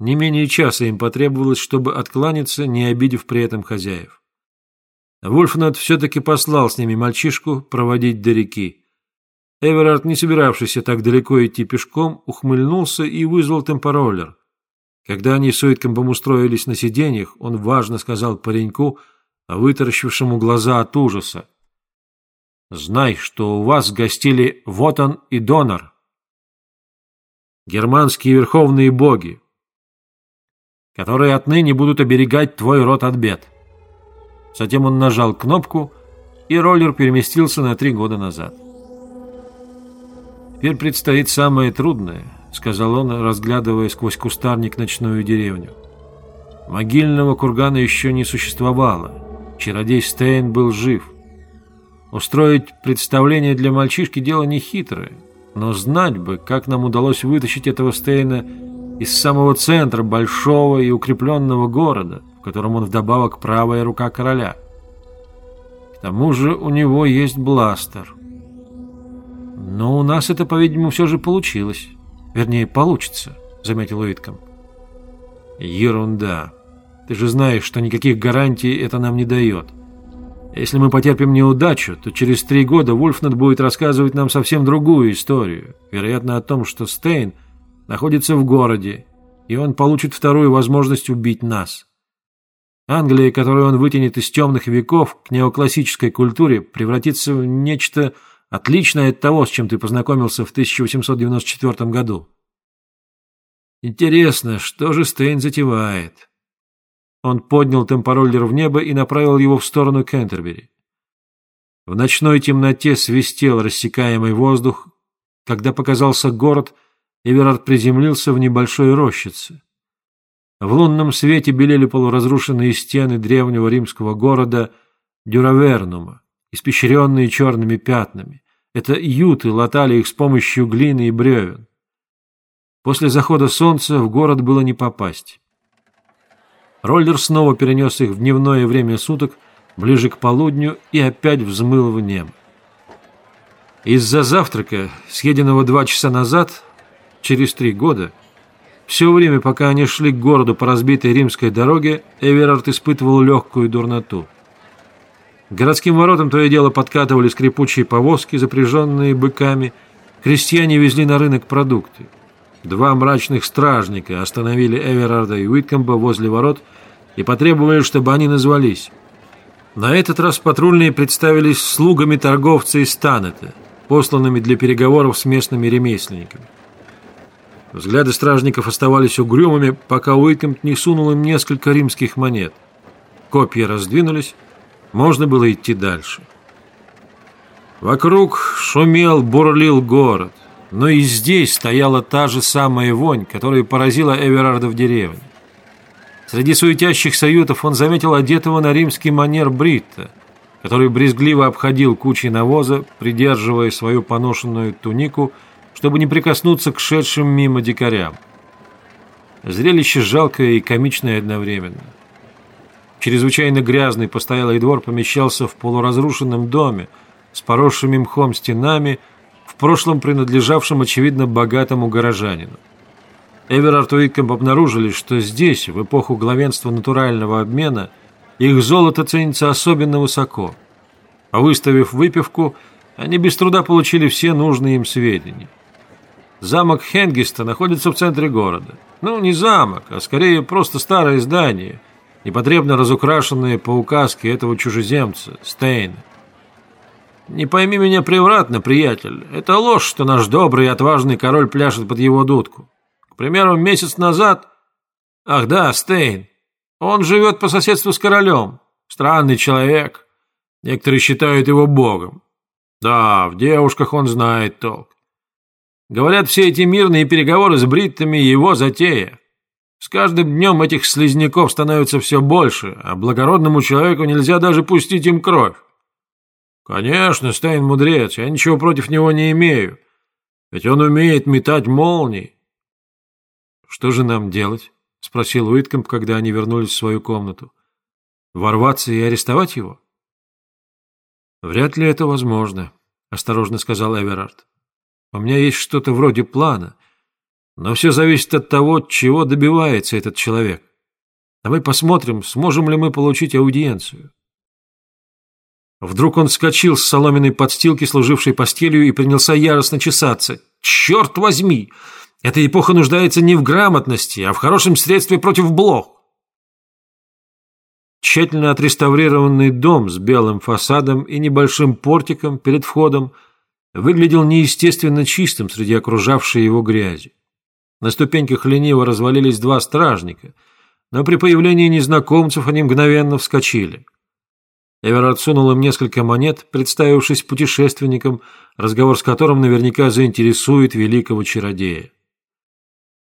Не менее часа им потребовалось, чтобы откланяться, не обидев при этом хозяев. Вульфнат все-таки послал с ними мальчишку проводить до реки. Эверард, не собиравшийся так далеко идти пешком, ухмыльнулся и вызвал темпороллер. Когда они с Уиткомбом устроились на сиденьях, он важно сказал пареньку, вытаращившему глаза от ужаса. «Знай, что у вас гостили Вотан и Донор, германские верховные боги, которые отныне будут оберегать твой род от бед». Затем он нажал кнопку, и роллер переместился на три года назад. «Теперь предстоит самое трудное», — сказал он, разглядывая сквозь кустарник ночную деревню. Могильного кургана еще не существовало. Чародей Стейн был жив. Устроить представление для мальчишки дело нехитрое, но знать бы, как нам удалось вытащить этого Стейна из самого центра большого и укрепленного города, в котором он вдобавок правая рука короля. К тому же у него есть бластер. Но у нас это, по-видимому, все же получилось. Вернее, получится, заметил Уитком. Ерунда. Ты же знаешь, что никаких гарантий это нам не дает. Если мы потерпим неудачу, то через три года Вульфнет будет рассказывать нам совсем другую историю. Вероятно, о том, что Стейн находится в городе, и он получит вторую возможность убить нас. Англия, которую он вытянет из темных веков к неоклассической культуре, превратится в нечто отличное от того, с чем ты познакомился в 1894 году. Интересно, что же Стейн затевает? Он поднял темпороллер в небо и направил его в сторону Кентербери. В ночной темноте свистел рассекаемый воздух. Когда показался город, Эверард приземлился в небольшой рощице. В лунном свете белели полуразрушенные стены древнего римского города Дюравернума, испещренные черными пятнами. Это юты латали их с помощью глины и бревен. После захода солнца в город было не попасть. Роллер снова перенес их в дневное время суток, ближе к полудню, и опять взмыл в небо. Из-за завтрака, съеденного два часа назад, через три года, все время, пока они шли к городу по разбитой римской дороге, Эверард испытывал легкую дурноту. К городским воротам то и дело подкатывали скрипучие повозки, запряженные быками. Крестьяне везли на рынок продукты. Два мрачных стражника остановили Эверарда и Уиткомба возле ворот и потребовали, чтобы они назвались. На этот раз патрульные представились слугами торговца из Танета, посланными для переговоров с местными ремесленниками. Взгляды стражников оставались угрюмыми, пока Уикемп не сунул им несколько римских монет. Копья раздвинулись, можно было идти дальше. Вокруг шумел, бурлил город, но и здесь стояла та же самая вонь, которая поразила Эверарда в деревне. Среди суетящихся ютов он заметил одетого на римский манер Бритта, который брезгливо обходил кучи навоза, придерживая свою поношенную тунику – чтобы не прикоснуться к шедшим мимо дикарям. Зрелище жалкое и комичное одновременно. Чрезвычайно грязный постоялый двор помещался в полуразрушенном доме с поросшими мхом стенами, в прошлом принадлежавшем, очевидно, богатому горожанину. Эверард Уиккэмп обнаружили, что здесь, в эпоху главенства натурального обмена, их золото ценится особенно высоко. А выставив выпивку, они без труда получили все нужные им сведения. Замок Хенгиста находится в центре города. Ну, не замок, а скорее просто старое здание, непотребно разукрашенное по указке этого чужеземца, Стейна. Не пойми меня превратно, приятель. Это ложь, что наш добрый и отважный король пляшет под его дудку. К примеру, месяц назад... Ах да, Стейн. Он живет по соседству с королем. Странный человек. Некоторые считают его богом. Да, в девушках он знает толк. Говорят, все эти мирные переговоры с бриттами – его затея. С каждым днем этих слизняков становится все больше, а благородному человеку нельзя даже пустить им кровь. Конечно, Стейн мудрец, я ничего против него не имею. Ведь он умеет метать молнии. Что же нам делать? Спросил Уиткомп, когда они вернулись в свою комнату. Ворваться и арестовать его? Вряд ли это возможно, осторожно сказал Эверард. У меня есть что-то вроде плана. Но все зависит от того, чего добивается этот человек. Давай посмотрим, сможем ли мы получить аудиенцию. Вдруг он вскочил с соломенной подстилки, служившей постелью, и принялся яростно чесаться. «Черт возьми! Эта эпоха нуждается не в грамотности, а в хорошем средстве против блох!» Тщательно отреставрированный дом с белым фасадом и небольшим портиком перед входом выглядел неестественно чистым среди окружавшей его грязи. На ступеньках лениво развалились два стражника, но при появлении незнакомцев они мгновенно вскочили – Эверард сунул им несколько монет, представившись путешественником, разговор с которым наверняка заинтересует великого чародея.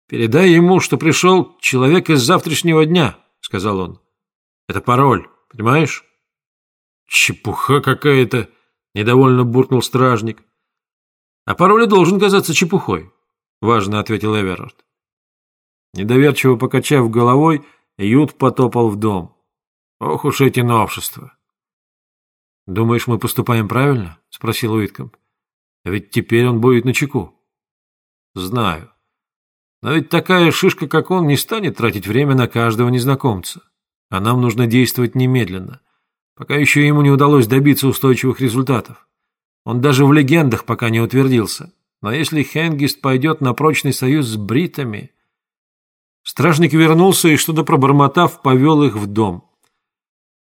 «Передай ему, что пришел человек из завтрашнего дня», — сказал он. «Это пароль, понимаешь?» «Чепуха какая-то», — недовольно буркнул стражник. «А пароль должен казаться чепухой», — важно ответил Эверард. Недоверчиво покачав головой, Ют потопал в дом. «Ох уж эти новшества!» «Думаешь, мы поступаем правильно?» – спросил Уиткомп. «Ведь теперь он будет на чеку». «Знаю. Но ведь такая шишка, как он, не станет тратить время на каждого незнакомца. А нам нужно действовать немедленно, пока еще ему не удалось добиться устойчивых результатов. Он даже в легендах пока не утвердился. Но если Хенгист пойдет на прочный союз с бритами...» Стражник вернулся и, что-то пробормотав, повел их в дом.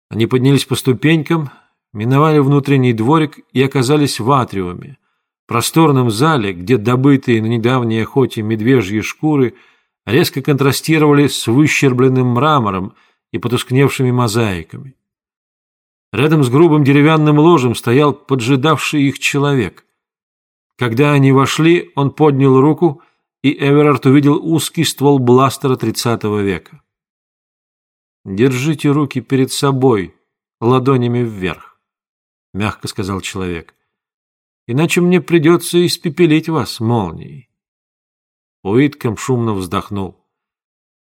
Они поднялись по ступенькам, миновали внутренний дворик и оказались в атриуме, просторном зале, где добытые на недавней охоте медвежьи шкуры резко контрастировали с выщербленным мрамором и потускневшими мозаиками. Рядом с грубым деревянным ложем стоял поджидавший их человек. Когда они вошли, он поднял руку, и Эверард увидел узкий ствол бластера тридцатого века. «Держите руки перед собой, ладонями вверх». — мягко сказал человек. «Иначе мне придется испепелить вас молнией». Уитком шумно вздохнул.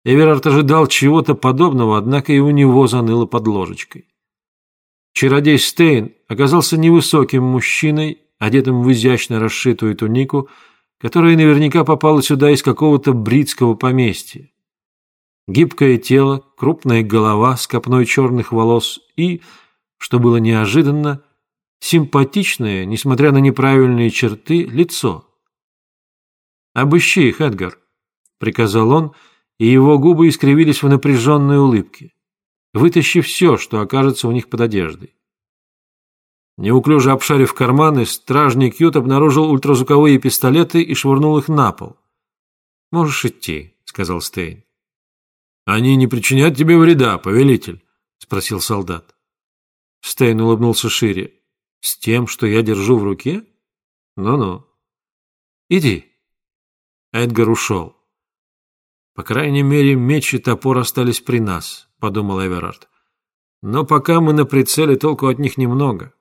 Эверард ожидал чего-то подобного, однако и у него заныло под ложечкой. Чародей Стейн оказался невысоким мужчиной, одетым в изящно расшитую тунику, которая наверняка попала сюда из какого-то бритского поместья. Гибкое тело, крупная голова с копной черных волос и, что было неожиданно, симпатичное, несмотря на неправильные черты, лицо. «Обыщи их, Эдгар», — приказал он, и его губы искривились в напряженной улыбке. «Вытащи все, что окажется у них под одеждой». Неуклюже обшарив карманы, стражник Ют обнаружил ультразвуковые пистолеты и швырнул их на пол. «Можешь идти», — сказал Стейн. «Они не причинят тебе вреда, повелитель?» — спросил солдат. Стейн улыбнулся шире. С тем, что я держу в руке? Ну-ну. Иди. Эдгар ушел. По крайней мере, меч и топор остались при нас, подумал Эверард. Но пока мы на прицеле, толку от них немного.